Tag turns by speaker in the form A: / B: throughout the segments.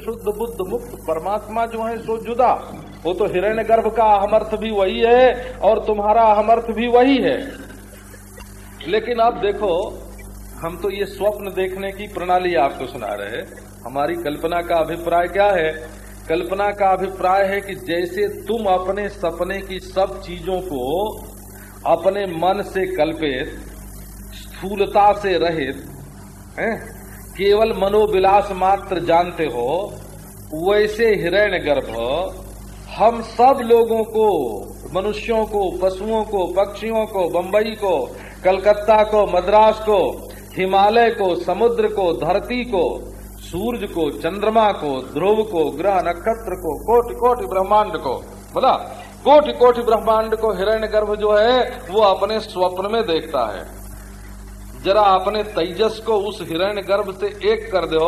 A: शुद्ध बुद्ध मुक्त परमात्मा जो है, सो जुदा। वो तो हिरण्य गर्भ का अहमर्थ भी वही है और तुम्हारा अहमर्थ भी वही है। लेकिन अब देखो, हम तो ये स्वप्न देखने की प्रणाली आपको सुना रहे हमारी कल्पना का अभिप्राय क्या है? कल्पना का अभिप्राय है कि जैसे तुम अपने सपने की सब चीज़ों को अपने मन से कल्पित, स्थूलता से रहित केवल मनोविलास मात्र जानते हो, वैसे हिरण्य गर्भ, हम सब लोगों को, मनुष्यों को, पशुओं को, पक्षियों को, बंबई को, कलकत्ता को, मद्रास को, हिमालय को, समुद्र को, धरती को सूरज को, चंद्रमा को, ध्रुव को, ग्रह नक्षत्र को कोटि कोटि ब्रह्मांड को, बोला? कोटि कोटि ब्रह्मांड को हिरण्य गर्भ जो है, वो अपने स्वप्न में देखता है। जरा अपने तेजस को उस हिरण गर्भ से एक कर दो,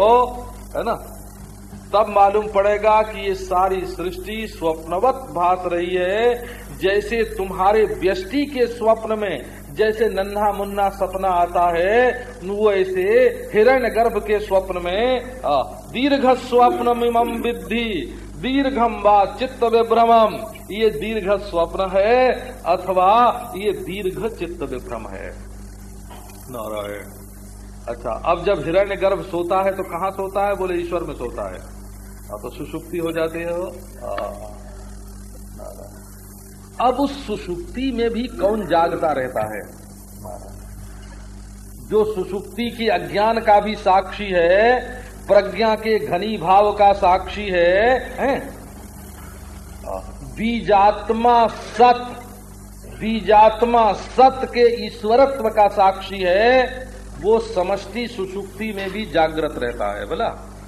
A: है ना? तब मालूम पड़ेगा कि ये सारी सृष्टि स्वप्नवत भात रही है। जैसे तुम्हारे व्यष्टि के स्वप्न में जैसे नन्हा मुन्ना सपना आता है वो ऐसे हिरण्य गर्भ के स्वप्न में दीर्घ स्वप्न मिमम विद्धि दीर्घम व चित्त विभ्रमम ये दीर्घ स्वप्न है अथवा ये दीर्घ चित्त विभ्रम है। नारायण। अच्छा अब जब हिरण्य गर्भ सोता है तो कहाँ सोता है? बोले ईश्वर में सोता है। हाँ तो सुषुप्ति हो जाती है वो। अब उस सुषुप्ति में भी कौन जागता रहता है? जो सुषुप्ति की अज्ञान का भी साक्षी है प्रज्ञा के घनी भाव का साक्षी है, है? बीजात्मा सत बीजात्मा सत के ईश्वरत्व का साक्षी है, वो समष्टि सुषुप्ति में भी जागृत रहता है, बोला।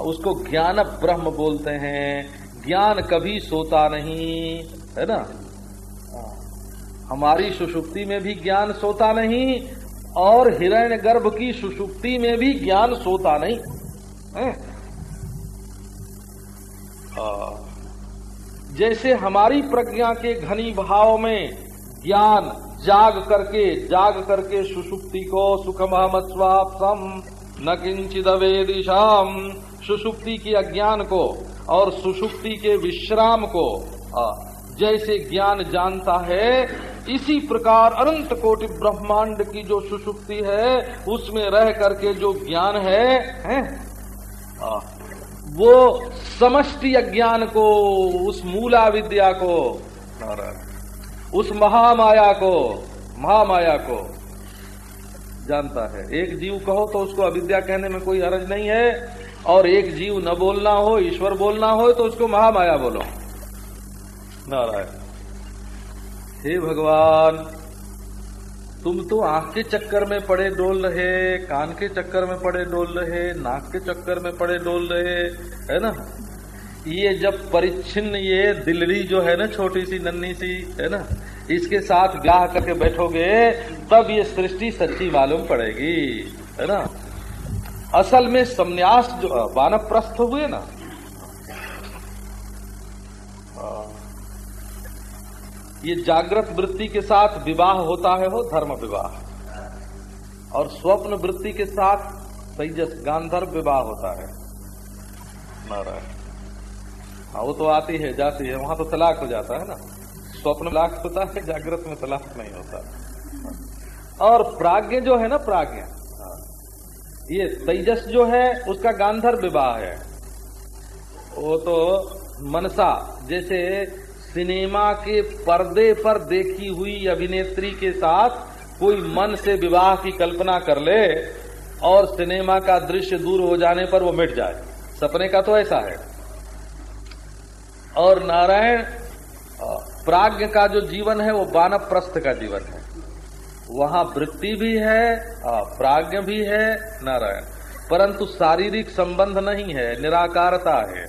A: उसको ज्ञान ब्रह्म बोलते हैं, ज्ञान कभी सोता नहीं, है ना? हमारी सुषुप्ति में भी ज्ञान सोता नहीं, और हिरण्य गर्भ की सुषुप्ति में भी ज्ञान सोता नहीं। है? जैसे हमारी प्रज्ञा के घनी भाव में ज्ञान जाग करके जाग करके सुषुप्ति को सुखमहमस्वापसम न किंचित वेदिशाम सुषुप्ति के अज्ञान को और सुषुप्ति के विश्राम को जैसे ज्ञान जानता है इसी प्रकार अनंत कोटि ब्रह्मांड की जो सुषुप्ति है उसमें रह करके जो ज्ञान है, है? वो समष्टि अज्ञान को उस मूला विद्या को उस महामाया को महामाया को जानता है। एक जीव कहो तो उसको अविद्या कहने में कोई हरज नहीं है और एक जीव न बोलना हो ईश्वर बोलना हो तो उसको महामाया बोलो। नारायण। हे भगवान तुम तो आँख के चक्कर में पड़े डोल रहे, कान के चक्कर में पड़े डोल रहे, नाक के चक्कर में पड़े डोल रहे, है ना? ये जब परिच्छिन्न, ये दिलरी जो है ना छोटी सी नन्नी सी, है ना? इसके साथ ब्याह करके बैठोगे, तब ये सृष्टि सच्ची मालूम पड़ेगी, है ना? असल में संन्यास जो, वानप्रस्थ हुए ना? ये जागृत वृत्ति के साथ विवाह होता है, हो धर्म विवाह। और स्वप्न वृत्ति के साथ तेजस गांधर्व विवाह होता है। नारायण। हाँ वो तो आती है, जाती है, वहाँ तो तलाक हो जाता है ना। स्वप्न तलाक होता है, जागृत में तलाक नहीं होता। और प्राज्ञ जो है ना, प्राज्ञ। ये तेजस जो है, उसका गांधर विवाह है। वो तो मनसा, जैसे सिनेमा के पर्दे पर देखी हुई अभिनेत्री के साथ कोई मन से विवाह की कल्पना कर ले और सिनेमा का दृश्य दूर हो जाने पर वो मिट जाए। सपने का तो ऐसा है। और नारायण प्राज्ञ का जो जीवन है, वो बानव प्रस्थ का जीवन है। वहाँ वृत्ति भी है प्राज्ञ भी है, नारायण। परंतु शारीरिक संबंध नहीं है, निराकारता है।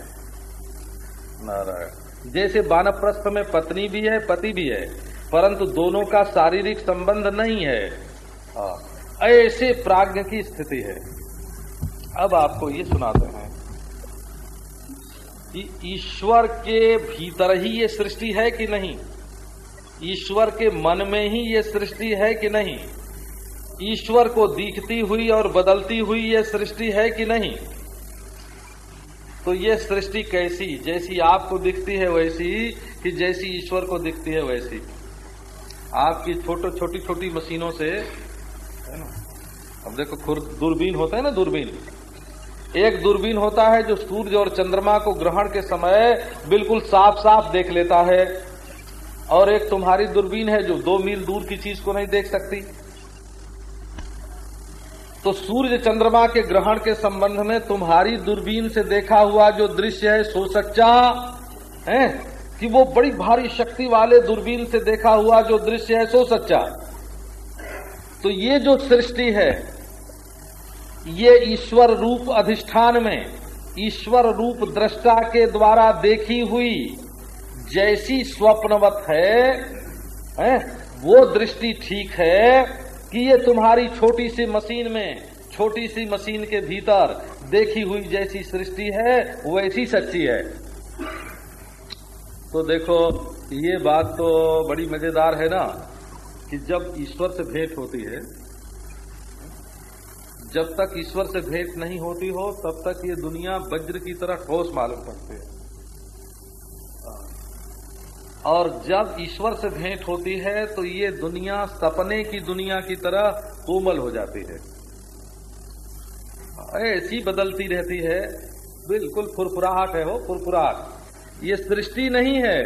A: नारायण। जैसे बानप्रस्थ में पत्नी भी है, पति भी है, परंतु दोनों का शारीरिक संबंध नहीं है, ऐसे प्राज्ञ की स्थिति है। अब आपको ये सुनाते हैं कि ईश्वर के भीतर ही ये सृष्टि है कि नहीं? ईश्वर के मन में ही ये सृष्टि है कि नहीं? ईश्वर को दिखती हुई और बदलती हुई ये सृष्टि है कि नहीं? तो ये सृष्टि कैसी, जैसी आपको दिखती है वैसी कि जैसी ईश्वर को दिखती है वैसी। आपकी छोटो छोटी छोटी मशीनों से, है ना? अब देखो, खुर दूरबीन होता है ना दूरबीन? एक दूरबीन होता है जो सूर्य और चंद्रमा को ग्रहण के समय बिल्कुल साफ़ साफ़ देख लेता है। और एक तुम्हारी दूरबीन है जो दो मील दूर की चीज़ को नहीं देख सकती। तो सूर्य चंद्रमा के ग्रहण के संबंध में तुम्हारी दूरबीन से देखा हुआ जो दृश्य है सो सच्चा है कि वो बड़ी भारी शक्ति वाले दूरबीन से देखा हुआ जो दृश्य है सो सच्चा। तो ये जो सृष्टि है ये ईश्वर रूप अधिष्ठान में ईश्वर रूप दृष्टा के द्वारा देखी हुई जैसी स्वप्नवत है, है? वो दृष्टि ठीक है कि ये तुम्हारी छोटी सी मशीन में, छोटी सी मशीन के भीतर देखी हुई जैसी सृष्टि है, वैसी सच्ची है। तो देखो, ये बात तो बड़ी मज़ेदार है ना, कि जब ईश्वर से भेंट होती है, जब तक ईश्वर से भेंट नहीं होती हो, तब तक ये दुनिया वज्र की तरह ठोस मालूम पड़ती है। और जब ईश्वर से भेंट होती है तो ये दुनिया सपने की दुनिया की तरह कोमल हो जाती है। ऐसी बदलती रहती है। बिल्कुल फुरफुराहट है वो, फुरफुराहट। ये सृष्टि नहीं है,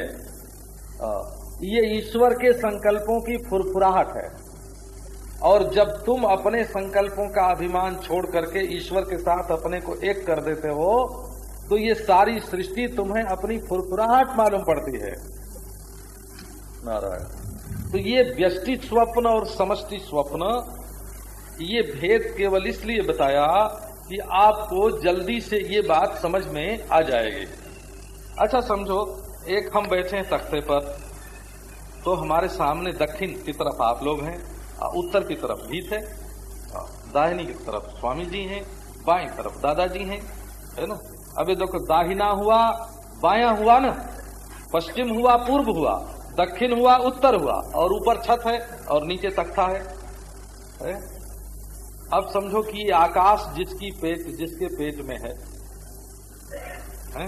A: ये ईश्वर के संकल्पों की फुरफुराहट है। और जब तुम अपने संकल्पों का अभिमान छोड़ करके ईश्वर के साथ अपने को एक कर देते हो तो ये सारी सृष्टि तुम्हें अपनी फुरफुराहट मालूम पड़ती है। नारायण। तो ये व्यष्टि स्वप्न और समष्टि स्वप्न, ये भेद केवल इसलिए बताया कि आपको जल्दी से ये बात समझ में आ जाएगी। अच्छा समझो, एक हम बैठे हैं तख्ते पर तो हमारे सामने दक्षिण की तरफ़ आप लोग हैं उत्तर की तरफ़ भीत है दाहिनी की तरफ़ स्वामी जी हैं बाएँ तरफ़ दादाजी हैं, है ना? अभी देखो, दाहिना हुआ, बाया हुआ ना, पश्चिम हुआ, पूर्व हुआ दक्षिण हुआ उत्तर हुआ और ऊपर छत है और नीचे तख्ता है, है? अब समझो कि ये आकाश जिसकी पेट जिसके पेट में है, है?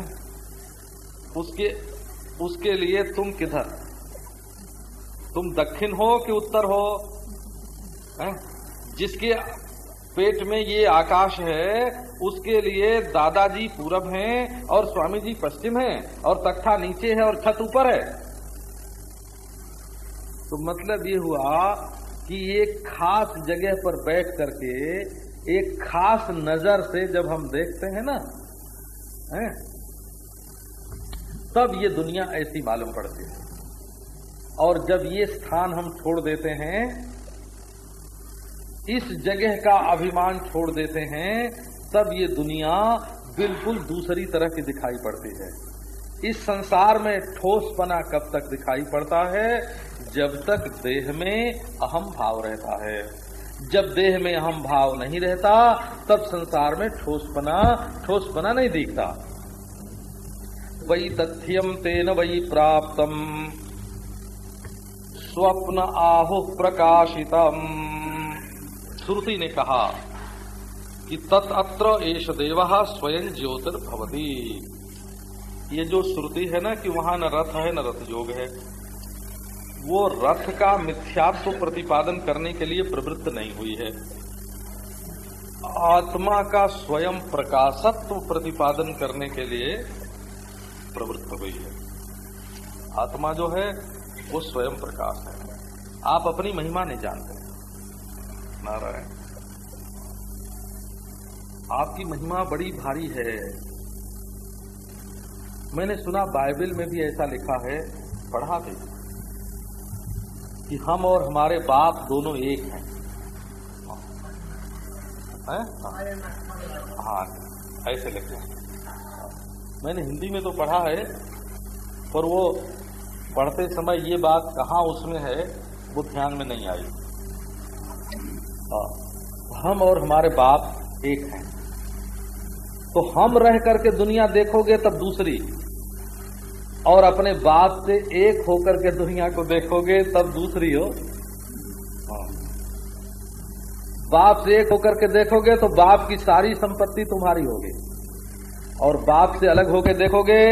A: उसके उसके लिए तुम किधर तुम दक्षिण हो कि उत्तर हो है? जिसके पेट में ये आकाश है उसके लिए दादाजी पूरब हैं और स्वामी जी पश्चिम हैं और तख्ता नीचे है और छत ऊपर है तो मतलब ये हुआ कि एक खास जगह पर बैठ करके, एक खास नज़र से जब हम देखते हैं ना, है, तब ये दुनिया ऐसी मालूम पड़ती है। और जब ये स्थान हम छोड़ देते हैं, इस जगह का अभिमान छोड़ देते हैं, तब ये दुनिया बिल्कुल दूसरी तरह की दिखाई पड़ती है। इस संसार में ठोसपना कब तक दिखाई पड़ता है? जब तक देह में अहम भाव रहता है। जब देह में अहम भाव नहीं रहता, तब संसार में ठोसपना ठोसपना नहीं दिखता। वही तथ्यम तेन वही प्राप्तम। स्वप्न आहु प्रकाशितम। श्रुति ने कहा कि तत्र एश देव स्वयं ज्योतिर्भवती। ये जो श्रुति है ना कि वहाँ न रथ है, न रथ योग है, वो रथ का मिथ्यात्व प्रतिपादन करने के लिए प्रवृत्त नहीं हुई है। आत्मा का स्वयं प्रकाशत्व प्रतिपादन करने के लिए प्रवृत्त हुई है। आत्मा जो है, वो स्वयं प्रकाश है। आप अपनी महिमा नहीं जानते। नारायण, आपकी महिमा बड़ी भारी है। मैंने सुना बाइबल में भी ऐसा लिखा है पढ़ा भी कि हम और हमारे बाप दोनों एक हैं। है? हाँ ऐसे लिखे मैंने हिंदी में तो पढ़ा है पर वो पढ़ते समय ये बात कहाँ उसमें है वो ध्यान में नहीं आई। हाँ, हम और हमारे बाप एक हैं। तो हम रह करके दुनिया देखोगे तब दूसरी। और अपने बाप से एक होकर के दुनिया को देखोगे, तब दूसरी हो। हाँ। बाप से एक होकर के देखोगे तो बाप की सारी संपत्ति तुम्हारी होगी। और बाप से अलग होके देखोगे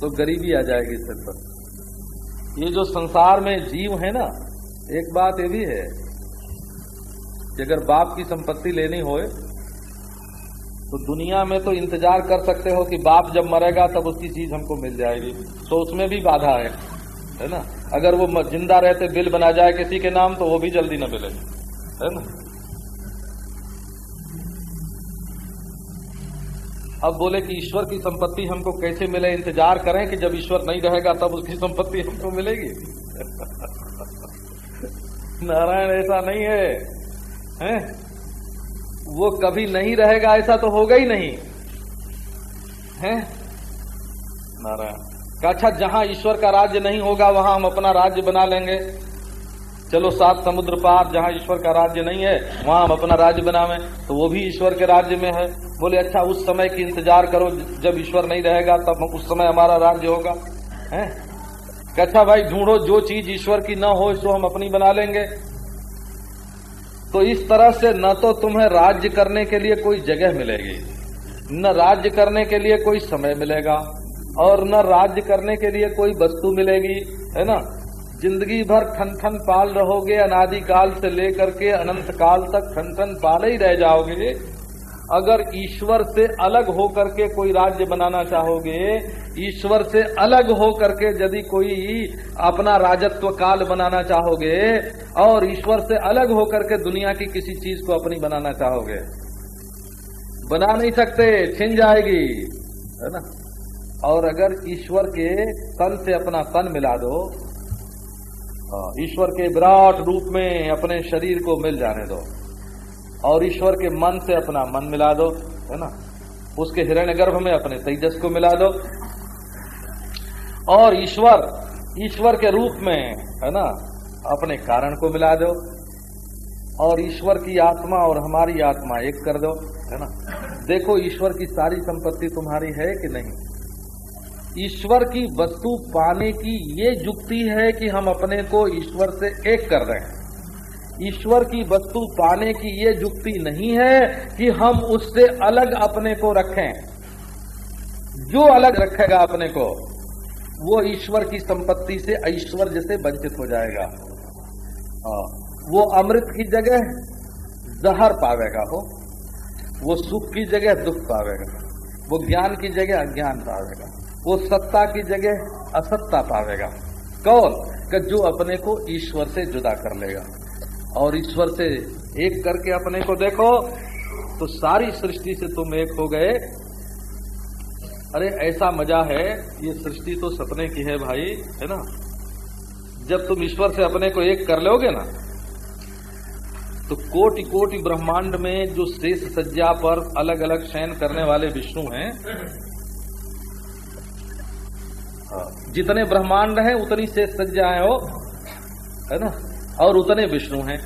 A: तो गरीबी आ जाएगी सिर पर। ये जो संसार में जीव है ना, एक बात ये भी है कि अगर बाप की संपत्ति लेनी हो तो दुनिया में तो इंतज़ार कर सकते हो कि बाप जब मरेगा, तब उसकी चीज़ हमको मिल जाएगी। तो उसमें भी बाधा है है ना? अगर वो ज़िंदा रहते, बिल बना जाए किसी के नाम तो वो भी जल्दी न मिले, है ना? अब बोले कि ईश्वर की संपत्ति हमको कैसे मिले? इंतज़ार करें कि जब ईश्वर नहीं रहेगा, तब उसकी संपत्ति हमको मिलेगी। नारायण, ऐसा नहीं है, हैं? वो कभी नहीं रहेगा ऐसा तो होगा ही नहीं। है? नारायण। अच्छा जहाँ ईश्वर का राज्य नहीं होगा वहाँ हम अपना राज्य बना लेंगे। चलो सात समुद्र पार जहाँ ईश्वर का राज्य नहीं है वहाँ हम अपना राज्य बनावे। तो वो भी ईश्वर के राज्य में है। बोले अच्छा उस समय की इंतज़ार करो जब ईश्वर नहीं रहेगा तब उस समय हमारा राज्य होगा। है? अच्छा भाई ढूंढो जो चीज़ ईश्वर की न हो इसको हम अपनी बना लेंगे। तो इस तरह से न तो तुम्हें राज्य करने के लिए कोई जगह मिलेगी, न राज्य करने के लिए कोई समय मिलेगा, और न राज्य करने के लिए कोई वस्तु मिलेगी, है ना? ज़िंदगी भर ठन ठन पाल रहोगे, अनादिकाल से लेकर के अनंत काल तक ठन ठन पाले ही रह जाओगे अगर ईश्वर से अलग होकर के कोई राज्य बनाना चाहोगे, ईश्वर से अलग होकर के यदि कोई अपना राजत्व काल बनाना चाहोगे, और ईश्वर से अलग होकर के दुनिया की किसी चीज़ को अपनी बनाना चाहोगे, बना नहीं सकते, छिन जाएगी, है ना? और अगर ईश्वर के तन से अपना तन मिला दो ईश्वर के विराट रूप में अपने शरीर को मिल जाने दो। और ईश्वर के मन से अपना मन मिला दो, है ना? उसके हिरण्य गर्भ में अपने तेजस को मिला दो। और ईश्वर ईश्वर के रूप में, है ना, अपने कारण को मिला दो। और ईश्वर की आत्मा और हमारी आत्मा एक कर दो, है ना? देखो, ईश्वर की सारी संपत्ति तुम्हारी है कि नहीं? ईश्वर की वस्तु पाने की ये युक्ति है कि हम अपने को ईश्वर से एक कर रहे हैं। ईश्वर की वस्तु पाने की ये युक्ति नहीं है कि हम उससे अलग अपने को रखें। जो अलग रखेगा अपने को, वो ईश्वर की संपत्ति से ऐश्वर्य से वंचित हो जाएगा। वो अमृत की जगह जहर पावेगा हो, वो सुख की जगह दुख पावेगा, वो ज्ञान की जगह अज्ञान पावेगा, वो सत्ता की जगह असत्ता पावेगा। कौन? कि जो अपने को ईश्वर से जुदा कर लेगा। और ईश्वर से एक करके अपने को देखो तो सारी सृष्टि से तुम एक हो गए। अरे, ऐसा मज़ा है, ये सृष्टि तो सपने की है भाई, है ना? जब तुम ईश्वर से अपने को एक कर लोगे ना तो कोटि कोटि ब्रह्मांड में जो शेष सज्जा पर अलग अलग शयन करने वाले विष्णु हैं, जितने ब्रह्मांड हैं, उतनी शेष सज्जाएँ हो, है ना? और उतने विष्णु हैं।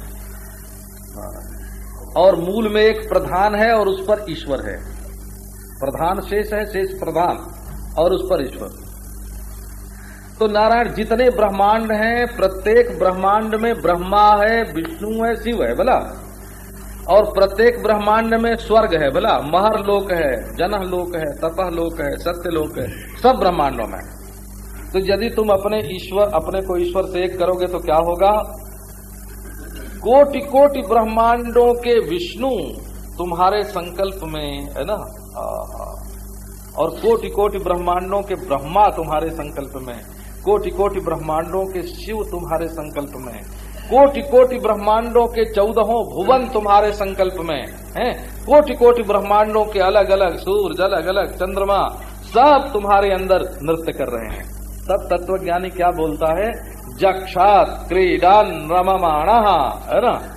A: और मूल में एक प्रधान है और उस पर ईश्वर है। प्रधान शेष है, शेष प्रधान, और उस पर ईश्वर। तो नारायण, जितने ब्रह्मांड हैं, प्रत्येक ब्रह्मांड में ब्रह्मा है, विष्णु है, शिव है बोला और प्रत्येक ब्रह्मांड में स्वर्ग है बोला महर लोक है, जनह लोक है, तपह लोक है, सत्य लोक है, सब ब्रह्मांडों में तो यदि तुम अपने ईश्वर, अपने को ईश्वर से एक करोगे तो क्या होगा? कोटि कोटि ब्रह्मांडों के विष्णु तुम्हारे संकल्प में, है ना? और कोटि कोटि ब्रह्मांडों के ब्रह्मा तुम्हारे संकल्प में, कोटि कोटि ब्रह्मांडों के शिव तुम्हारे संकल्प में, कोटि कोटि ब्रह्मांडों के चौदहों भुवन तुम्हारे संकल्प में, हैं? कोटि कोटि ब्रह्मांडों के अलग अलग सूर्य अलग अलग चंद्रमा सब तुम्हारे अंदर नृत्य कर रहे हैं। तब तत्वज्ञानी क्या बोलता है? जक्षात क्रीडन रममाण, है ना?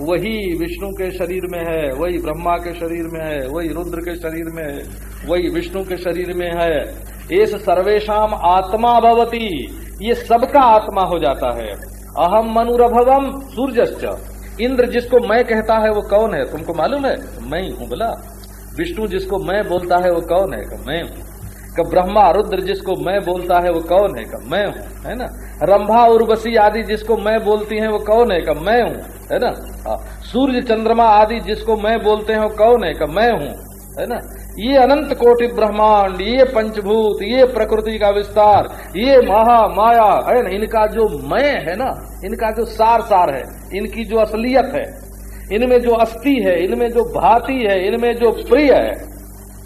A: वही विष्णु के शरीर में है, वही ब्रह्मा के शरीर में है, वही रुद्र के शरीर में है, वही विष्णु के शरीर में है। इस सर्वेशम आत्मा भवती। ये सबका आत्मा हो जाता है। अहम मनुरभवम सूर्यश्च। इंद्र जिसको मैं कहता है वो कौन है? तुमको मालूम है? मैं ही हूँ, बोला। विष्णु जिसको मैं बोलता है वो कौन है? मैं हूँ। कि ब्रह्मा रुद्र जिसको मैं बोलता है वो कौन है? का मैं हूँ है ना? रंभा उर्वशी आदि जिसको मैं बोलती हैं वो कौन है? का मैं हूँ है ना? हाँ, सूर्य चंद्रमा आदि जिसको मैं बोलते हैं वो कौन है? का मैं हूँ है ना? ये अनंत कोटि ब्रह्मांड ये पंचभूत ये प्रकृति का विस्तार ये महा माया है ना? इनका जो मैं है ना इनका जो सार सार है इनकी जो असलियत है इनमें जो अस्थि है इनमें जो भाती है इनमें जो प्रिय है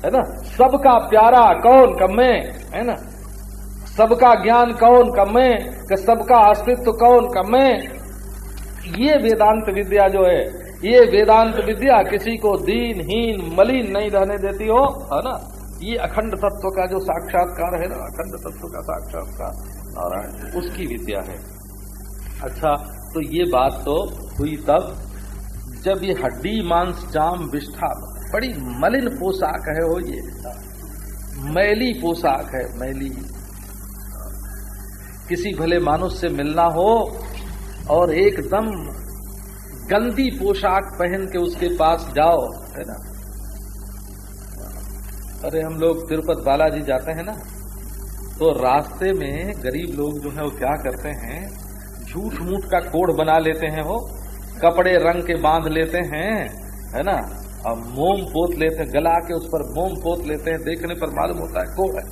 A: है ना? सबका प्यारा कौन का मैं है ना? सबका ज्ञान कौन का मैं कि सबका अस्तित्व कौन का मैं ये वेदांत विद्या जो है, ये वेदांत विद्या किसी को दीन हीन मलिन नहीं रहने देती हो, है ना? ये अखंड तत्व का जो साक्षात्कार है ना, अखंड तत्व का साक्षात्कार, नारायण, उसकी विद्या है। अच्छा तो ये बात तो हुई तब, जब ये हड्डी, मांस चाम विष्ठा बड़ी मलिन पोशाक है हो ये। मैली पोशाक है, मैली। किसी भले मानुष से मिलना हो और एकदम गंदी पोशाक पहन के उसके पास जाओ, है ना? अरे हम लोग तिरुपत बालाजी जाते हैं ना तो रास्ते में गरीब लोग जो है वो क्या करते हैं झूठ मूठ का कोड बना लेते हैं वो, कपड़े रंग के बाँध लेते हैं, है ना? और मोम पोत लेते हैं, गला के उस पर मोम पोत लेते हैं, देखने पर मालूम होता है कोड है।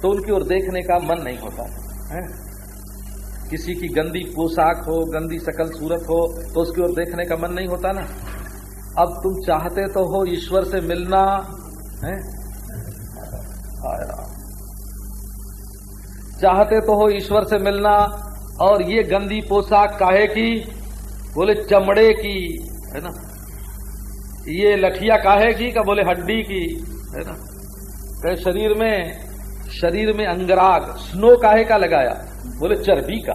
A: तो उनकी ओर देखने का मन नहीं होता, है? किसी की गंदी पोशाक हो, गंदी शकल सूरत हो तो उसकी ओर देखने का मन नहीं होता ना। अब तुम चाहते तो हो ईश्वर से मिलना, है? चाहते तो हो ईश्वर से मिलना, और ये गंदी पोशाक काहे की? बोले, चमड़े की, है ना? ये लठिया काहे की, का बोले हड्डी की, है ना? कहे शरीर में शरीर में अंगराग, स्नो काहे का लगाया? बोले चर्बी का।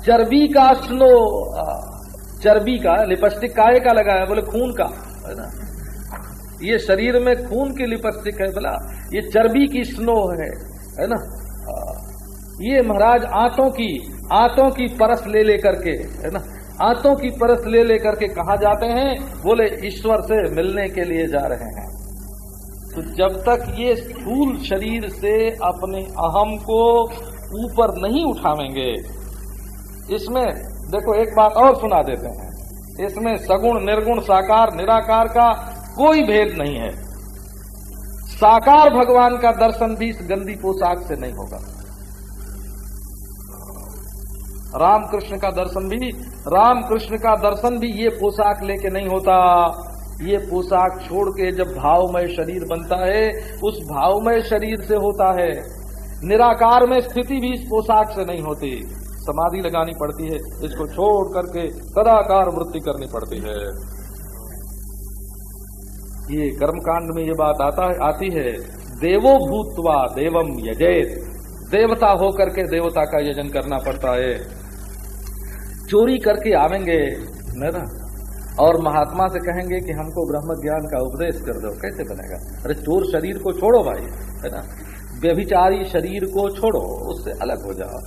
A: चर्बी का स्नो चर्बी का, लिपस्टिक काहे का लगाया? बोले खून का, है ना? ये शरीर में खून की लिपस्टिक है, बोला, ये चर्बी की स्नो है है ना? ये महाराज आंतों की आंतों की परस ले लेकर के, है ना? आंतों की परस ले लेकर के कहा जाते हैं, बोले, ईश्वर से मिलने के लिए जा रहे हैं। तो जब तक ये स्थूल शरीर से अपने अहम को ऊपर नहीं उठावेंगे, इसमें, देखो, एक बात और सुना देते हैं। इसमें सगुण, निर्गुण, साकार, निराकार का कोई भेद नहीं है। साकार भगवान का दर्शन भी इस गंदी पोशाक से नहीं होगा। राम कृष्ण का दर्शन भी राम कृष्ण का दर्शन भी ये पोशाक लेके नहीं होता। ये पोशाक छोड़ के जब भावमय शरीर बनता है, उस भावमय शरीर से होता है। निराकार में स्थिति भी इस पोशाक से नहीं होती। समाधि लगानी पड़ती है, इसको छोड़ करके सदाकार वृत्ति करनी पड़ती है। ये कर्मकांड में ये बात आता आती है, देवो भूतवा देवम यजेत। देवता होकर के देवता का यजन करना पड़ता है। चोरी करके आवेंगे, ना और महात्मा से कहेंगे कि हमको ब्रह्म ज्ञान का उपदेश कर दो, कैसे बनेगा? अरे चोर शरीर को छोड़ो भाई, है ना? व्यभिचारी शरीर को छोड़ो, उससे अलग हो जाओ।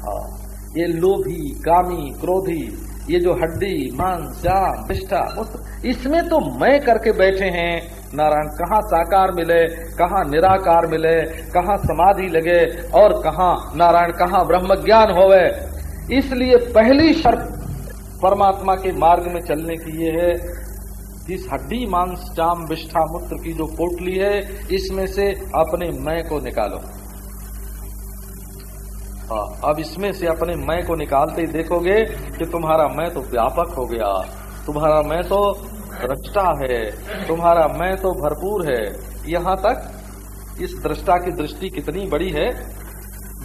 A: हाँ। ये लोभी, कामी, क्रोधी, ये जो हड्डी, मांस, जाम निष्ठा इसमें तो मैं करके बैठे हैं। नारायण, कहाँ साकार मिले, कहाँ निराकार मिले, कहाँ समाधि लगे, और कहाँ, नारायण, कहाँ ब्रह्म ज्ञान होवे? इसलिए पहली शर्त परमात्मा के मार्ग में चलने की ये है कि इस हड्डी मांस चाम विष्ठा मूत्र की जो पोटली है, इसमें से अपने मैं को निकालो। हाँ अब इसमें से अपने मैं को निकालते ही देखोगे कि तुम्हारा मैं तो व्यापक हो गया। तुम्हारा मैं तो दृष्टा है, तुम्हारा मैं तो भरपूर है। यहाँ तक इस दृष्टा की दृष्टि कितनी बड़ी है,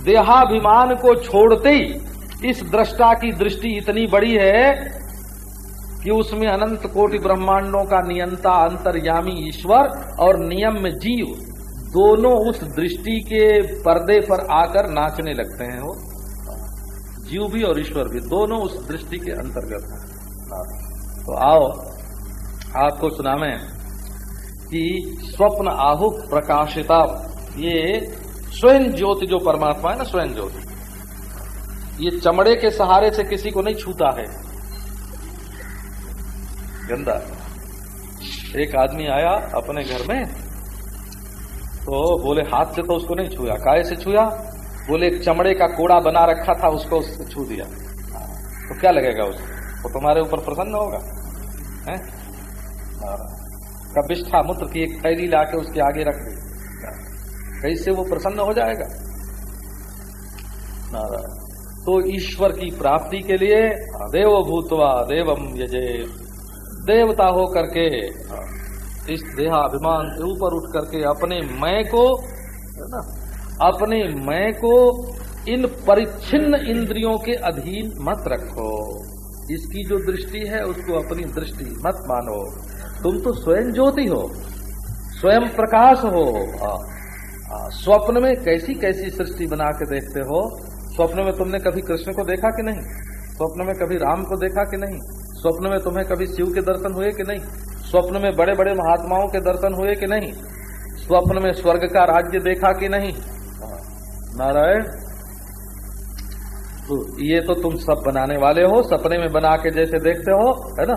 A: देहाभिमान को छोड़ते ही इस दृष्टा की दृष्टि इतनी बड़ी है कि उसमें अनंत कोटि ब्रह्मांडों का नियंता, अंतर्यामी ईश्वर और नियम में जीव दोनों उस दृष्टि के पर्दे पर आकर नाचने लगते हैं वो। जीव भी और ईश्वर भी दोनों उस दृष्टि के अंतर्गत हैं। तो आओ, आपको सुनावे कि स्वप्न आहु प्रकाशिता, ये स्वयं ज्योति जो परमात्मा है ना, स्वयं ज्योति। ये चमड़े के सहारे से किसी को नहीं छूता है। गंदा। एक आदमी आया अपने घर में तो बोले, हाथ से तो उसको नहीं छुया काय से छुया? बोले, एक चमड़े का कोड़ा बना रखा था, उसको उससे छू दिया। तो क्या लगेगा उसको वो तो तुम्हारे ऊपर प्रसन्न होगा कबिष्ठा मूत्र की एक थैली लाके उसके आगे रख दी। कैसे वो प्रसन्न हो जाएगा? नारायण। तो ईश्वर की प्राप्ति के लिए देव भूतवा देवम यजे। देवता हो करके इस देहाभिमान से ऊपर उठ करके अपने मैं को ना, अपने मैं को इन परिच्छिन्न इंद्रियों के अधीन मत रखो। इसकी जो दृष्टि है, उसको अपनी दृष्टि मत मानो। तुम तो स्वयं ज्योति हो, स्वयं प्रकाश हो। स्वप्न में कैसी कैसी सृष्टि बना के देखते हो स्वप्न में तुमने कभी कृष्ण को देखा कि नहीं? स्वप्न में कभी राम को देखा कि नहीं? स्वप्न में तुम्हें कभी शिव के दर्शन हुए कि नहीं? स्वप्न में बड़े बड़े महात्माओं के दर्शन हुए कि नहीं? स्वप्न में स्वर्ग का राज्य देखा कि नहीं? नारायण तो ये तो तुम सब बनाने वाले हो, सपने में बना के जैसे देखते हो, है ना?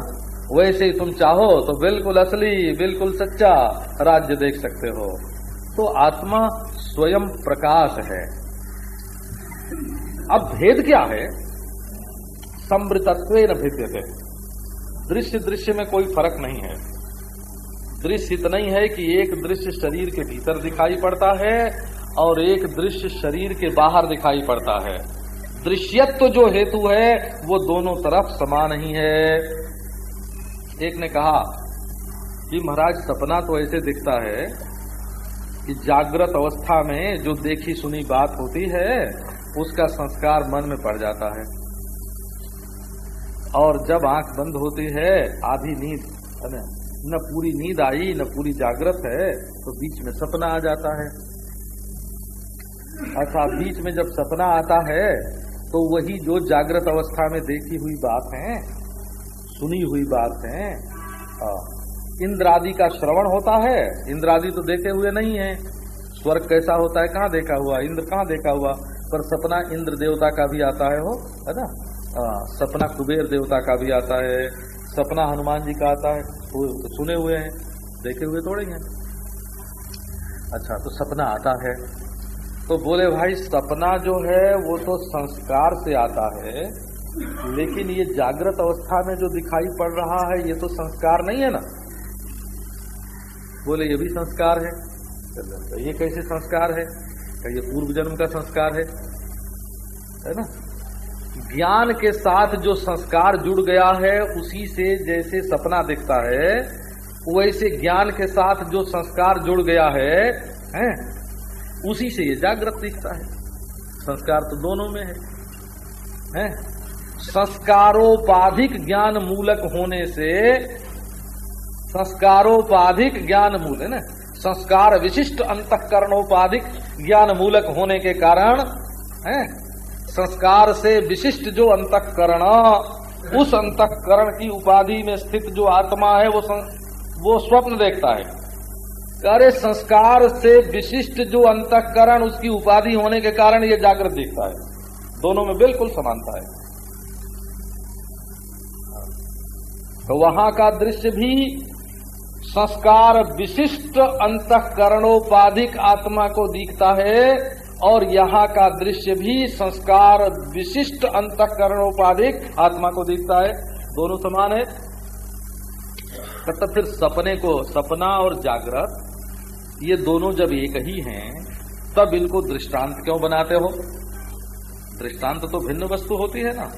A: वैसे ही तुम चाहो तो बिल्कुल असली, बिल्कुल सच्चा राज्य देख सकते हो। तो आत्मा स्वयं प्रकाश है। अब भेद क्या है? समृतत्व न भेद्य थे दृश्य दृश्य में कोई फ़र्क नहीं है। दृश्य इतना ही है कि एक दृश्य शरीर के भीतर दिखाई पड़ता है और एक दृश्य शरीर के बाहर दिखाई पड़ता है। दृश्यत्व तो जो हेतु है, वो दोनों तरफ़ समान ही है। एक ने कहा कि महाराज, सपना तो ऐसे दिखता है कि जागृत अवस्था में जो देखी सुनी बात होती है उसका संस्कार मन में पड़ जाता है। और जब आँख बंद होती है, आधी नींद न पूरी नींद आई, न पूरी जागृत है तो बीच में सपना आ जाता है। अच्छा बीच में जब सपना आता है तो वही जो जागृत अवस्था में देखी हुई बात है, सुनी हुई बात है इंद्रादि का श्रवण होता है। इंद्रादि तो देखे हुए नहीं है। स्वर्ग कैसा होता है, कहाँ देखा हुआ? इंद्र कहाँ देखा हुआ? पर सपना इंद्र देवता का भी आता है वो है ना? सपना कुबेर देवता का भी आता है, सपना हनुमान जी का आता है सुने हुए हैं, देखे हुए थोड़े हैं। अच्छा तो सपना आता है। तो बोले, भाई, सपना जो है, वो तो संस्कार से आता है, लेकिन ये जागृत अवस्था में जो दिखाई पड़ रहा है, ये तो संस्कार नहीं है ना? बोले, ये भी संस्कार है। तो ये कैसे संस्कार है? ये पूर्व जन्म का संस्कार है है ना? ज्ञान के साथ जो संस्कार जुड़ गया है उसी से जैसे सपना दिखता है वैसे ज्ञान के साथ जो संस्कार जुड़ गया है, है? उसी से ये जागृत दिखता है। संस्कार तो दोनों में है, है? संस्कारोपाधिक ज्ञान मूलक होने से संस्कारोपाधिक ज्ञान मूल है ना? संस्कार विशिष्ट अंतकरणोपाधिक ज्ञान मूलक होने के कारण है? संस्कार से विशिष्ट जो अंतकरण उस अंतकरण की उपाधि में स्थित जो आत्मा है वो सं, वो स्वप्न देखता है। अरे संस्कार से विशिष्ट जो अंतकरण उसकी उपाधि होने के कारण ये जागृत दिखता है। दोनों में बिल्कुल समानता है। तो वहाँ का दृश्य भी संस्कार विशिष्ट अंतकरणोपाधिक आत्मा को दिखता है और यहाँ का दृश्य भी संस्कार विशिष्ट अंतकरणोपाधिक आत्मा को दिखता है। दोनों समान है। तब फिर सपने को सपना और जागृत, ये दोनों जब एक ही हैं, तब इनको दृष्टांत क्यों बनाते हो? दृष्टांत तो भिन्न वस्तु होती है ना।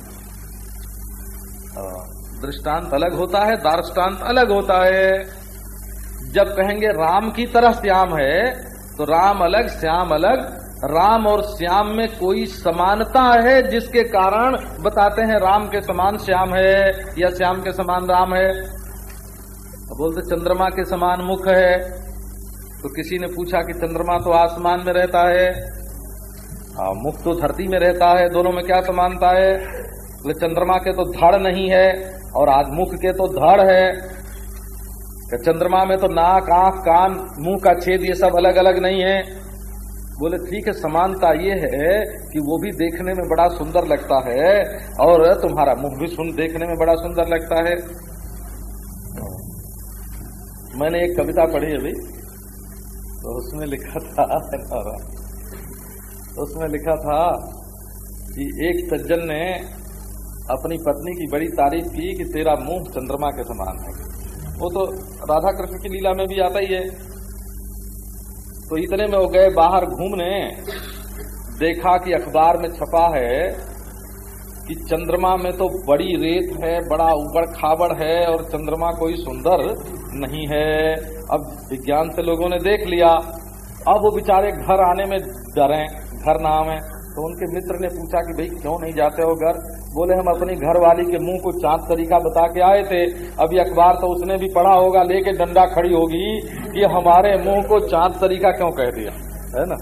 A: दृष्टांत अलग होता है दार्ष्टान्त अलग होता है। जब कहेंगे राम की तरह श्याम है तो राम अलग श्याम अलग। राम और श्याम में कोई समानता है जिसके कारण बताते हैं राम के समान श्याम है या श्याम के समान राम है। बोलते चंद्रमा के समान मुख है तो किसी ने पूछा कि चंद्रमा तो आसमान में रहता है। आ, मुख तो धरती में रहता है दोनों में क्या समानता है? बोले चंद्रमा के तो धड़ नहीं है और आज मुख के तो धड़ है। चंद्रमा में तो नाक, आँख, कान, मुँह का छेद ये सब अलग अलग नहीं है। बोले, ठीक है, समानता ये है कि वो भी देखने में बड़ा सुंदर लगता है और तुम्हारा मुँह भी सुन, देखने में बड़ा सुंदर लगता है। मैंने एक कविता पढ़ी अभी तो उसमें लिखा था उसमें लिखा था कि एक सज्जन ने अपनी पत्नी की बड़ी तारीफ़ की कि तेरा मुँह चंद्रमा के समान है। वो तो राधा कृष्ण की लीला में भी आता ही है। तो इतने में वो गए बाहर घूमने, देखा कि अखबार में छपा है कि चंद्रमा में तो बड़ी रेत है, बड़ा उबड़ खाबड़ है और चंद्रमा कोई सुंदर नहीं है। अब विज्ञान से लोगों ने देख लिया, अब वो बेचारे घर आने में डरे, घर ना है तो उनके मित्र ने पूछा कि भाई, क्यों नहीं जाते हो घर? बोले, हम अपनी घर वाली के मुँह को चाँद तरीका बता के आए थे। अभी अखबार तो उसने भी पढ़ा होगा, लेके डंडा खड़ी होगी कि हमारे मुँह को चाँद तरीका क्यों कह दिया? है ना?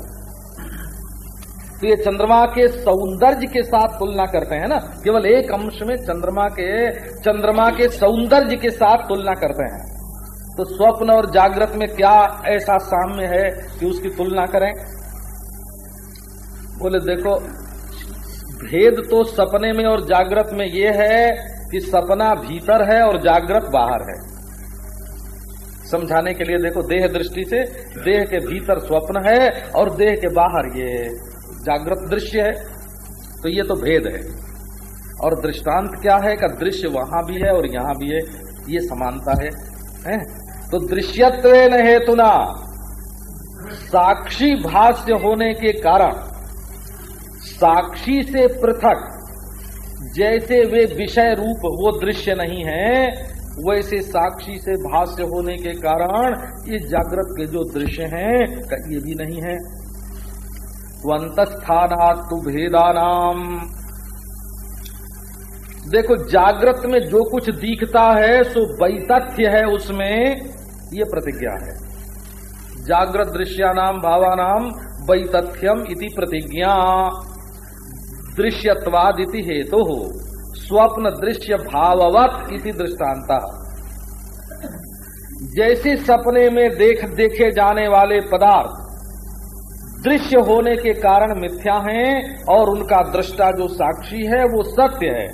A: तो ये चंद्रमा के सौंदर्य के साथ तुलना करते हैं ना। केवल एक अंश में चंद्रमा के चंद्रमा के सौंदर्य के साथ तुलना करते हैं। तो स्वप्न और जागृत में क्या ऐसा साम्य है कि उसकी तुलना करें? बोले देखो भेद तो सपने में और जागृत में ये है कि सपना भीतर है और जागृत बाहर है। समझाने के लिए देखो देह दृष्टि से देह के भीतर स्वप्न है और देह के बाहर ये जागृत दृश्य है। तो ये तो भेद है। और दृष्टांत क्या है का दृश्य वहाँ भी है और यहाँ भी है ये समानता है, है? तो दृश्यत्व हेतुना साक्षी भाष्य होने के कारण साक्षी से पृथक, जैसे वे विषय रूप, वो दृश्य नहीं है, वैसे साक्षी से भाष्य होने के कारण ये जागृत के जो दृश्य हैं ये भी नहीं है। स्वंतस्थानात तु भेदानाम। देखो, जागृत में जो कुछ दिखता है, सो वैतथ्य है उसमें, ये प्रतिज्ञा है। जागृत दृश्यानाम, भावानाम, वैतथ्यम इति प्रतिज्ञा। दृश्यवादिति हेतु हो स्वप्न दृश्य भाववत इति दृष्टांता जैसे सपने में देख देखे जाने वाले पदार्थ दृश्य होने के कारण मिथ्या हैं और उनका दृष्टा जो साक्षी है, वो सत्य है।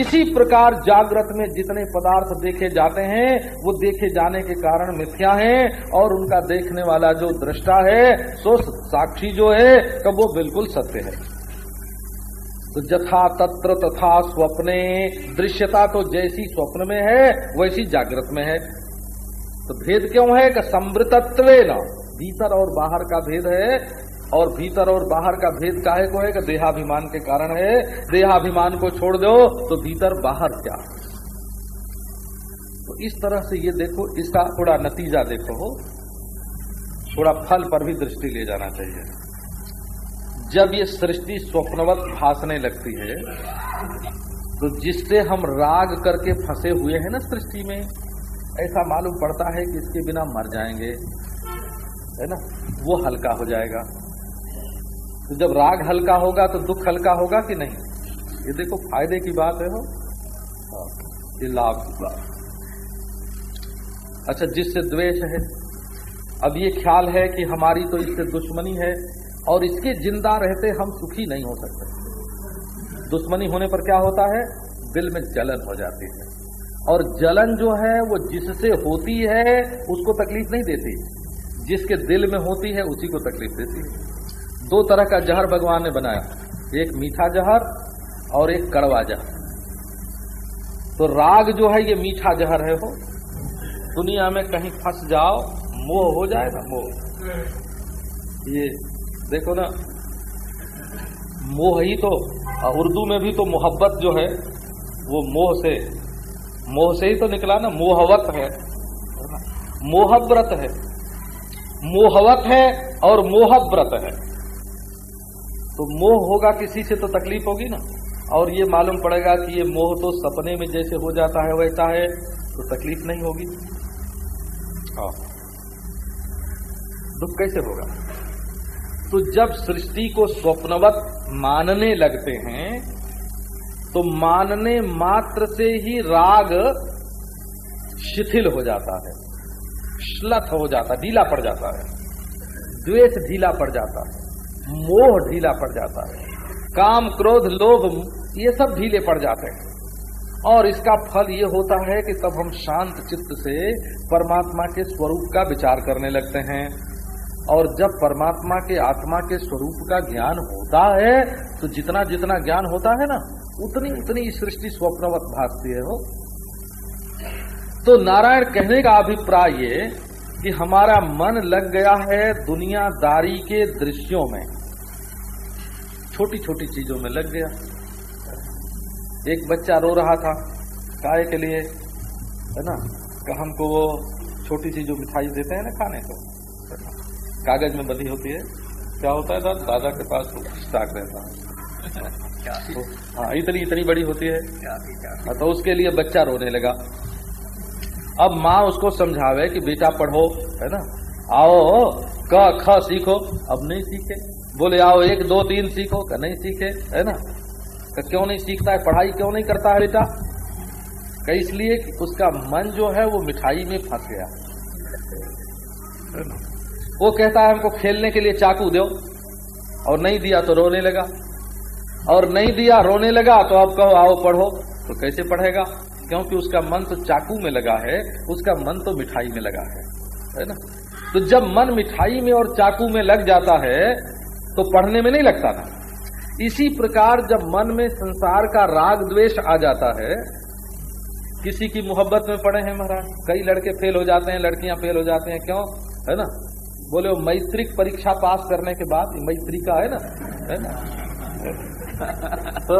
A: इसी प्रकार जागृत में जितने पदार्थ देखे जाते हैं, वो देखे जाने के कारण मिथ्या हैं और उनका देखने वाला जो दृष्टा है, सो साक्षी जो है तो वो बिल्कुल सत्य है। तो जथा तत्र तथा स्वप्ने। दृश्यता तो जैसी स्वप्न में है, वैसी जागृत में है। तो भेद क्यों है कि समृतत्व न? भीतर और बाहर का भेद है, और भीतर और बाहर का भेद काहे को है कि देहाभिमान के कारण है। देहाभिमान को छोड़ दो तो भीतर बाहर क्या? तो इस तरह से ये देखो, इसका थोड़ा नतीजा देखो। थोड़ा फल पर भी दृष्टि ले जाना चाहिए। जब ये सृष्टि स्वप्नवत भासने लगती है तो जिससे हम राग करके फंसे हुए हैं ना सृष्टि में ऐसा मालूम पड़ता है कि इसके बिना मर जाएँगे है ना? वो हल्का हो जाएगा। तो जब राग हल्का होगा तो दुख हल्का होगा कि नहीं? ये देखो फ़ायदे की बात है हो हाँ, ये लाभ की बात। अच्छा जिससे द्वेष है अब ये ख्याल है कि हमारी तो इससे दुश्मनी है और इसके ज़िंदा रहते हम सुखी नहीं हो सकते। दुश्मनी होने पर क्या होता है? दिल में जलन हो जाती है। और जलन जो है, वो जिससे होती है, उसको तकलीफ़ नहीं देती। जिसके दिल में होती है, उसी को तकलीफ़ देती है। दो तरह का जहर भगवान ने बनाया। एक मीठा जहर और एक कड़वा जहर। तो राग जो है, ये मीठा जहर है हो दुनिया में कहीं फंस जाओ, मोह हो जाए ना मोह। ये देखो ना, मोह ही तो उर्दू में भी तो मोहब्बत जो है, वो मोह से मोह से ही तो निकला ना, मोहवत है मोहव्रत है। मोहवत है और मोहव्रत है। तो मोह होगा किसी से तो तकलीफ़ होगी ना, और ये मालूम पड़ेगा कि ये मोह तो सपने में जैसे हो जाता है, वैसा है तो तकलीफ़ नहीं होगी। हाँ। दुख कैसे होगा? तो जब सृष्टि को स्वप्नवत मानने लगते हैं तो मानने मात्र से ही राग शिथिल हो जाता है, श्लथ हो जाता, ढीला पड़ जाता है, द्वेष ढीला पड़ जाता है, मोह ढीला पड़ जाता है, काम, क्रोध, लोभ, ये सब ढीले पड़ जाते हैं। और इसका फल ये होता है कि तब हम शांत चित्त से परमात्मा के स्वरूप का विचार करने लगते हैं। और जब परमात्मा के आत्मा के स्वरूप का ज्ञान होता है तो जितना जितना ज्ञान होता है ना, उतनी उतनी सृष्टि स्वप्नवत भागती है हो तो नारायण कहने का अभिप्राय ये कि हमारा मन लग गया है दुनियादारी के दृश्यों में। छोटी छोटी चीज़ों में लग गया। एक बच्चा रो रहा था काय के लिए, है ना? कि हमको वो छोटी सी जो मिठाई देते हैं ना खाने को। कागज़ में बंधी होती है। क्या होता है दादा दादा के पास स्टॉक रहता है। तो, हाँ इतनी इतनी बड़ी होती है। हाँ, तो उसके लिए बच्चा रोने लगा। अब माँ उसको समझावे कि बेटा पढ़ो। है ना? आओ क ख सीखो। अब नहीं सीखे। बोले आओ एक दो तीन सीखो। का नहीं सीखे। है ना? का क्यों नहीं सीखता है? पढ़ाई क्यों नहीं करता है बेटा? का इसलिए कि उसका मन जो है वो मिठाई में फंस गया। वो कहता है, हमको खेलने के लिए चाकू दो। और नहीं दिया तो रोने लगा। और नहीं दिया, रोने लगा तो अब कहो, आओ पढ़ो। तो कैसे पढ़ेगा? क्योंकि उसका मन तो चाकू में लगा है, उसका मन तो मिठाई में लगा है है ना? तो जब मन मिठाई में और चाकू में लग जाता है तो पढ़ने में नहीं लगता था इसी प्रकार जब मन में संसार का राग द्वेष आ जाता है, किसी की मोहब्बत में पड़े हैं महाराज, कई लड़के फेल हो जाते हैं, लड़कियाँ फेल हो जाते हैं, क्यों? है ना? बोले वो मैत्रिक परीक्षा पास करने के बाद मैत्री का है ना? है ना? तो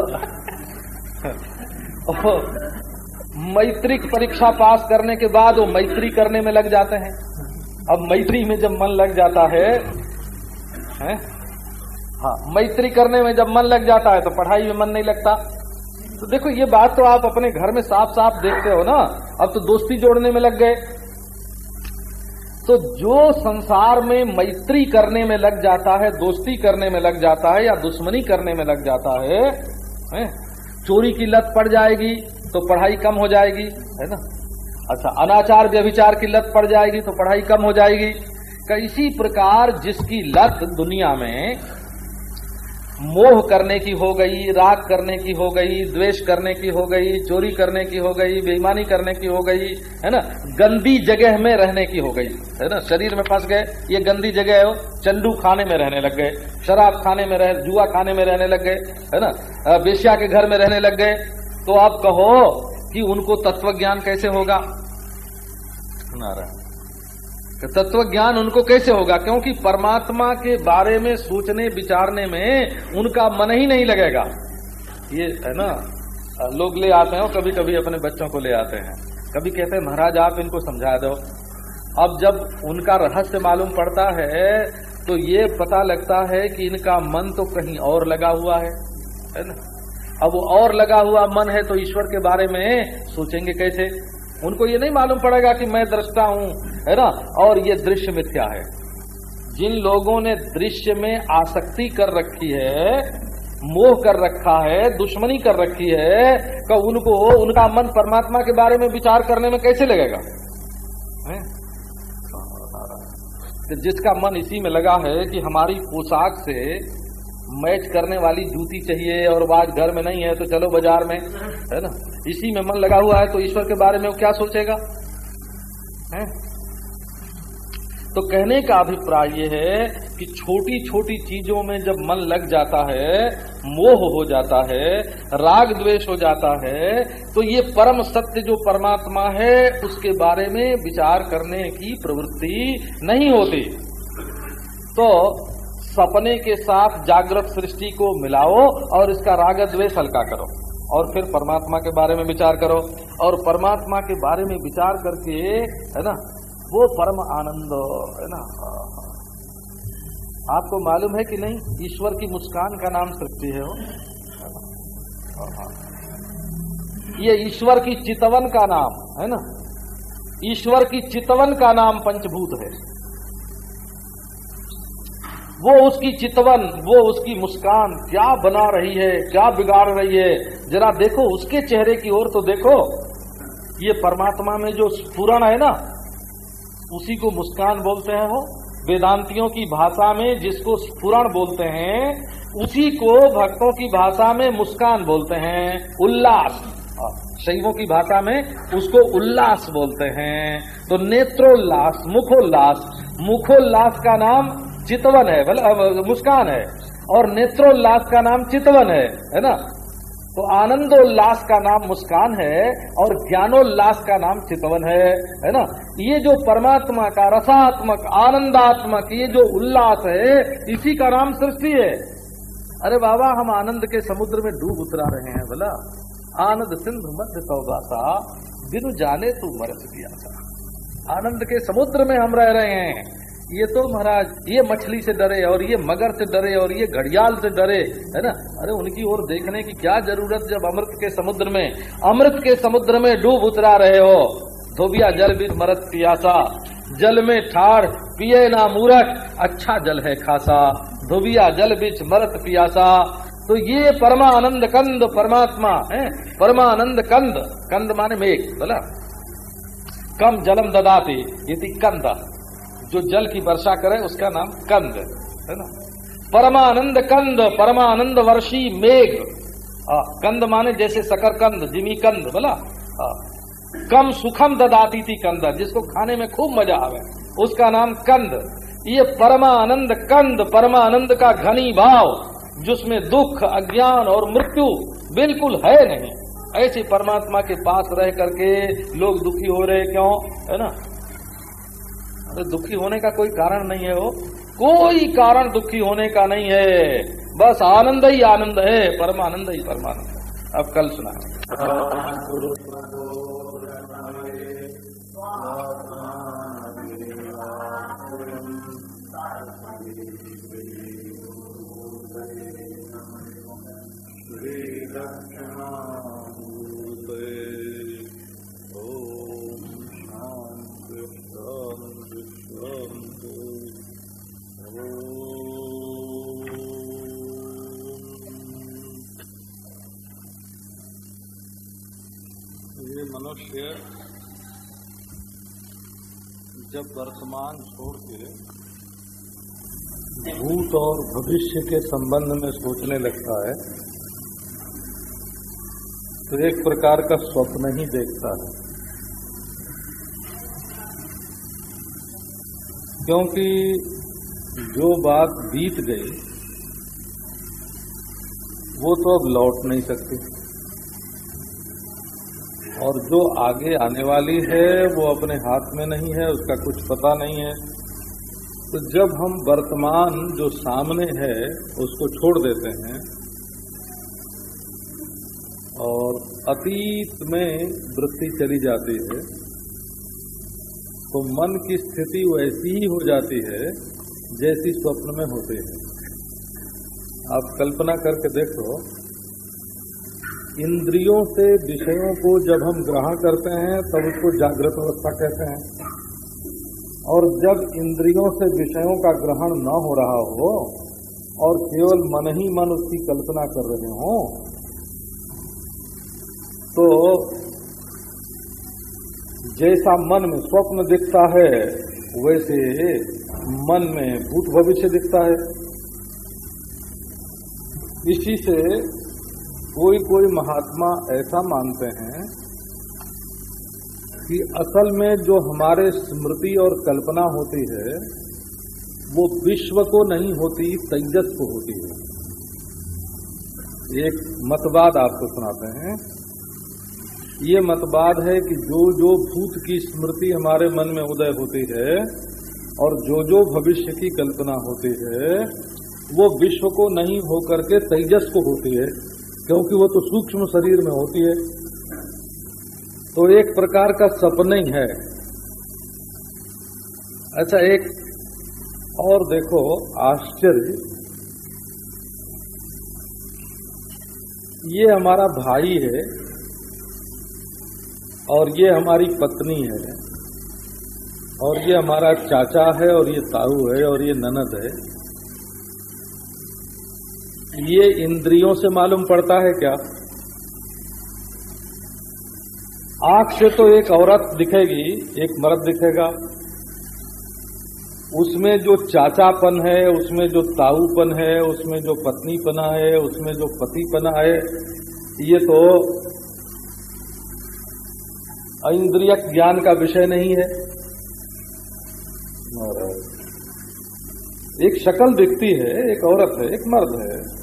A: मैत्रिक परीक्षा पास करने के बाद वो मैत्री करने में लग जाते हैं। अब मैत्री में जब मन लग जाता है, है? हाँ मैत्री करने में जब मन लग जाता है तो पढ़ाई में मन नहीं लगता। तो देखो ये बात तो आप अपने घर में साफ़ साफ़ देखते हो ना। अब तो दोस्ती जोड़ने में लग गए। तो जो संसार में मैत्री करने में लग जाता है दोस्ती करने में लग जाता है या दुश्मनी करने में लग जाता है, है? चोरी की लत पड़ जाएगी तो पढ़ाई कम हो जाएगी है ना अच्छा अनाचार व्यभिचार की लत पड़ जाएगी तो पढ़ाई कम हो जाएगी इसी प्रकार जिसकी लत दुनिया में मोह करने की हो गई, राग करने की हो गई, द्वेष करने की हो गई, चोरी करने की हो गई, बेईमानी करने की हो गई, है ना? गंदी जगह में रहने की हो गई, है ना? शरीर में फंस गए, ये गंदी जगह है चंडू खाने में रहने लग गए, शराब खाने में रह, जुआ खाने में रहने लग गए, है ना? बेशिया के घर में रहने लग गए तो आप कहो कि उनको तत्व ज्ञान कैसे होगा? नारायण। तत्व ज्ञान उनको कैसे होगा? क्योंकि परमात्मा के बारे में, सोचने, विचारने में उनका मन ही नहीं लगेगा। ये है ना? लोग ले आते हैं और कभी कभी अपने बच्चों को ले आते हैं। कभी कहते हैं, महाराज, आप इनको समझा दो। अब जब उनका रहस्य मालूम पड़ता है तो ये पता लगता है कि इनका मन तो कहीं और लगा हुआ है। है ना? अब वो और लगा हुआ मन है तो ईश्वर के बारे में सोचेंगे कैसे? उनको ये नहीं मालूम पड़ेगा कि मैं दृष्टा हूँ है ना? और ये दृश्य मिथ्या है। जिन लोगों ने दृश्य में आसक्ति कर रखी है, मोह कर रखा है, दुश्मनी कर रखी है का उनको, उनका मन परमात्मा के बारे में विचार करने में कैसे लगेगा? तो जिसका मन इसी में लगा है कि हमारी पोशाक से मैच करने वाली जूती चाहिए और आज घर में नहीं है तो चलो बाज़ार में, है ना? इसी में मन लगा हुआ है तो ईश्वर के बारे में वो क्या सोचेगा? है? तो कहने का अभिप्राय ये है कि छोटी छोटी चीज़ों में जब मन लग जाता है, मोह हो जाता है, राग द्वेष हो जाता है तो ये परम सत्य जो परमात्मा है, उसके बारे में विचार करने की प्रवृत्ति नहीं होती। तो सपने के साथ जागृत सृष्टि को मिलाओ और इसका राग द्वेष हल्का करो और फिर परमात्मा के बारे में विचार करो और परमात्मा के बारे में विचार करके, है ना वो परम आनंद, है ना? आपको मालूम है कि नहीं? ईश्वर की मुस्कान का नाम सृष्टि है वो। ये ईश्वर की चितवन का नाम, है ना? ईश्वर की चितवन का नाम पंचभूत है। वो उसकी चितवन, वो उसकी मुस्कान क्या बना रही है, क्या बिगाड़ रही है? जरा देखो, उसके चेहरे की ओर तो देखो। ये परमात्मा में जो स्फुरण है ना उसी को मुस्कान बोलते हैं वो। वेदांतियों की भाषा में जिसको स्फुरण बोलते हैं, उसी को भक्तों की भाषा में मुस्कान बोलते हैं। उल्लास। शैवों की भाषा में उसको उल्लास बोलते हैं। तो नेत्रोल्लास, मुखोल्लास। मुखोल्लास का नाम चितवन है मतलब मुस्कान है। और नेत्रोल्लास का नाम चितवन है है ना? तो आनंदोल्लास का नाम मुस्कान है और ज्ञानोल्लास का नाम चितवन है है ना? ये जो परमात्मा का रसात्मक, आनंदात्मक, ये जो उल्लास है, इसी का नाम सृष्टि है। अरे बाबा, हम आनंद के समुद्र में डूब उतरा रहे हैं बोला आनंद सिंधु मध्य सौगासा बिनु जाने तू मरत किया था। आनंद के समुद्र में हम रह रहे हैं। ये तो महाराज, ये मछली से डरे और ये मगर से डरे और ये घड़ियाल से डरे, है ना? अरे उनकी ओर देखने की क्या ज़रूरत जब अमृत के समुद्र में, अमृत के समुद्र में डूब उतरा रहे हो? धोबिया जल भी मरत पियासा, जल में ठाड़ पिए ना मूरख अच्छा जल है खासा। धोबिया जल बिच मरत पियासा। तो ये परमानंद कंद परमात्मा, है? परमानंद कंद कंद माने मेघ, बोला? कम जलम ददाते ये कंद। जो जल की वर्षा करे, उसका नाम कंद, है ना? परमानंद कंद, परमानंद वर्षी मेघ। कंद माने जैसे सकर कंद जिमी कंद, बोला? कम सुखम ददाती थी कंद, जिसको खाने में खूब मज़ा आवे, उसका नाम कंद। ये परमानंद कंद, परमानंद का घनी भाव, जिसमें दुख, अज्ञान और मृत्यु बिल्कुल है नहीं। ऐसे परमात्मा के पास रह करके लोग दुखी हो रहे क्यों, है ना? तो दुखी होने का कोई कारण नहीं है वो। कोई कारण दुखी होने का नहीं है। बस आनंद ही आनंद है, परमानंद ही परमानंद। अब कल सुना। मनुष्य जब वर्तमान छोड़ के भूत और भविष्य के संबंध में सोचने लगता है तो एक प्रकार का स्वप्न ही देखता है। क्योंकि जो बात बीत गई, वो तो अब लौट नहीं सकती। और जो आगे आने वाली है, वो अपने हाथ में नहीं है, उसका कुछ पता नहीं है। तो जब हम वर्तमान जो सामने है, उसको छोड़ देते हैं और अतीत में वृत्ति चली जाती है तो मन की स्थिति वैसी ही हो जाती है, जैसी स्वप्न में होती है। आप कल्पना करके देखो इंद्रियों से विषयों को जब हम ग्रहण करते हैं, तब उसको जागृत अवस्था कहते हैं। और जब इंद्रियों से विषयों का ग्रहण न हो रहा हो, और केवल मन ही मन उसकी कल्पना कर रहे हो तो जैसा मन में स्वप्न दिखता है, वैसे मन में भूत भविष्य दिखता है। इसी से कोई कोई महात्मा ऐसा मानते हैं कि असल में जो हमारे स्मृति और कल्पना होती है, वो विश्व को नहीं होती तेजस को होती है। एक मतवाद आपको सुनाते हैं। ये मतवाद है कि जो जो भूत की स्मृति हमारे मन में उदय होती है और जो जो भविष्य की कल्पना होती है, वो विश्व को नहीं होकर के तेजस को होती है। क्योंकि वो तो सूक्ष्म शरीर में होती है। तो एक प्रकार का सपना ही है। अच्छा एक और देखो, आश्चर्य। ये हमारा भाई है और ये हमारी पत्नी है और ये हमारा चाचा है और ये ताऊ है और ये ननद है। ये इंद्रियों से मालूम पड़ता है क्या? आँख से तो एक औरत दिखेगी, एक मर्द दिखेगा। उसमें जो चाचापन है, उसमें जो ताऊपन है, उसमें जो पत्नीपना है, उसमें जो पतिपना है, ये तो इंद्रिय ज्ञान का विषय नहीं है। एक शकल दिखती है, एक औरत है, एक मर्द है।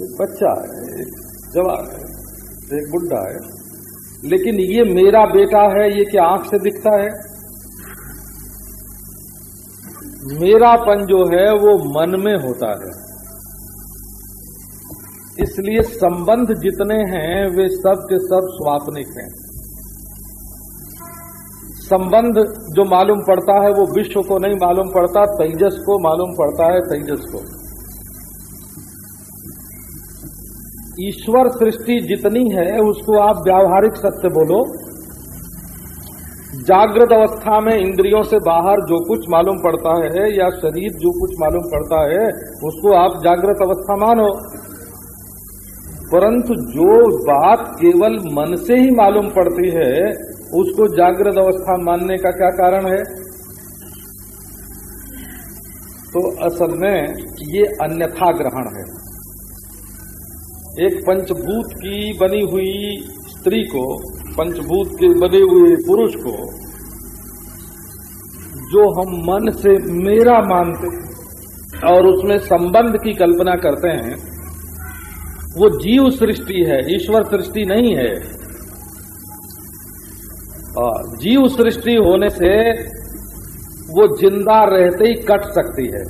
A: एक बच्चा है एक जवान है, एक बुढ़ा है। लेकिन ये मेरा बेटा है, ये क्या आँख से दिखता है? मेरापन जो है, वो मन में होता है। इसलिए संबंध जितने हैं, वे सब के सब स्वाप्निक हैं। संबंध जो मालूम पड़ता है, वो विश्व को नहीं मालूम पड़ता, तेजस को मालूम पड़ता है, तेजस को। ईश्वर सृष्टि जितनी है, उसको आप व्यावहारिक सत्य बोलो। जागृत अवस्था में इंद्रियों से बाहर जो कुछ मालूम पड़ता है या शरीर जो कुछ मालूम पड़ता है, उसको आप जागृत अवस्था मानो। परंतु जो बात केवल मन से ही मालूम पड़ती है, उसको जागृत अवस्था मानने का क्या कारण है? तो असल में ये अन्यथा ग्रहण है। एक पंचभूत की बनी हुई स्त्री को, पंचभूत के बने हुए पुरुष को, जो हम मन से मेरा मानते और उसमें संबंध की कल्पना करते हैं, वो जीव सृष्टि है, ईश्वर सृष्टि नहीं है। जीव सृष्टि होने से वो ज़िंदा रहते ही कट सकती है।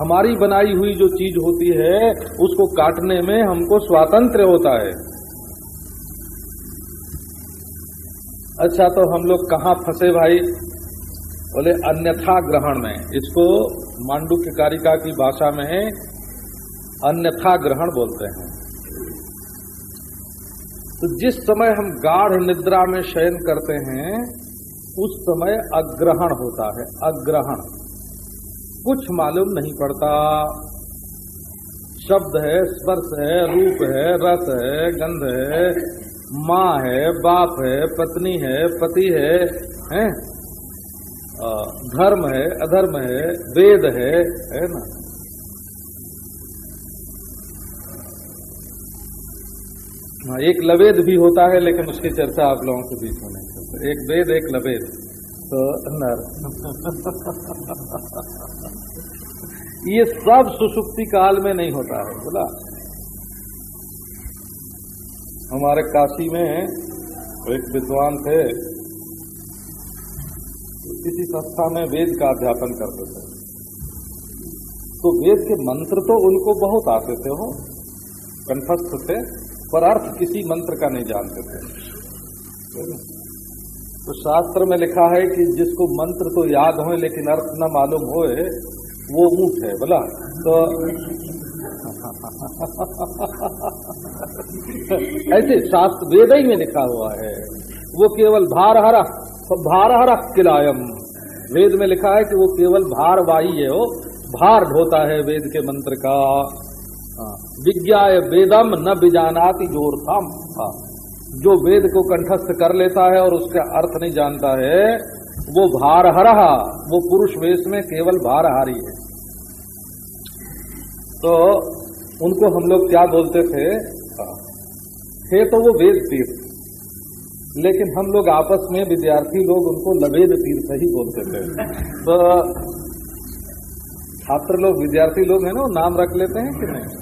A: हमारी बनाई हुई जो चीज़ होती है, उसको काटने में हमको स्वातंत्र होता है। अच्छा तो हम लोग कहाँ फंसे भाई? बोले, अन्यथा ग्रहण में। इसको मांडू की कारिका की भाषा में अन्यथा ग्रहण बोलते हैं। तो जिस समय हम गाढ़ निद्रा में शयन करते हैं, उस समय अग्रहण होता है, अग्रहण। कुछ मालूम नहीं पड़ता। शब्द है, स्पर्श है, रूप है, रस है, गंध है, माँ है, बाप है, पत्नी है, पति है, हैं? धर्म है, अधर्म है, वेद है है ना? हाँ एक लवेद भी होता है, लेकिन उसकी चर्चा आप लोगों के बीच में नहीं एक वेद, एक लवेद। नर ये सब सुसुप्ति काल में नहीं होता है, बोला। हमारे काशी में एक विद्वान थे किसी संस्था में वेद का अध्यापन करते थे। तो वेद के मंत्र तो उनको बहुत आते थे हो कंठस्थ थे, पर अर्थ किसी मंत्र का नहीं जानते थे। तो शास्त्र में लिखा है कि जिसको मंत्र तो याद हो लेकिन अर्थ न मालूम हो वो ऊँट है, बोला। तो ऐसे शास्त्र वेद ही में लिखा हुआ है। वो केवल भार हरा भार हरा किलायम। वेद में लिखा है कि वो केवल भार भारवाही है वो भार ढोता है वेद के मंत्र का। विज्ञा वेदम न बिजानाति जोरथम। हाँ। जो वेद को कंठस्थ कर लेता है और उसका अर्थ नहीं जानता है, वो भार हरा वो पुरुष वेश में केवल भारहारी है। तो उनको हम लोग क्या बोलते थे। थे तो वो वेद तीर्थ, लेकिन हम लोग आपस में विद्यार्थी लोग उनको लवेद तीर्थ ही बोलते थे। तो छात्र लोग, विद्यार्थी लोग हैं ना नाम रख लेते हैं कि नहीं?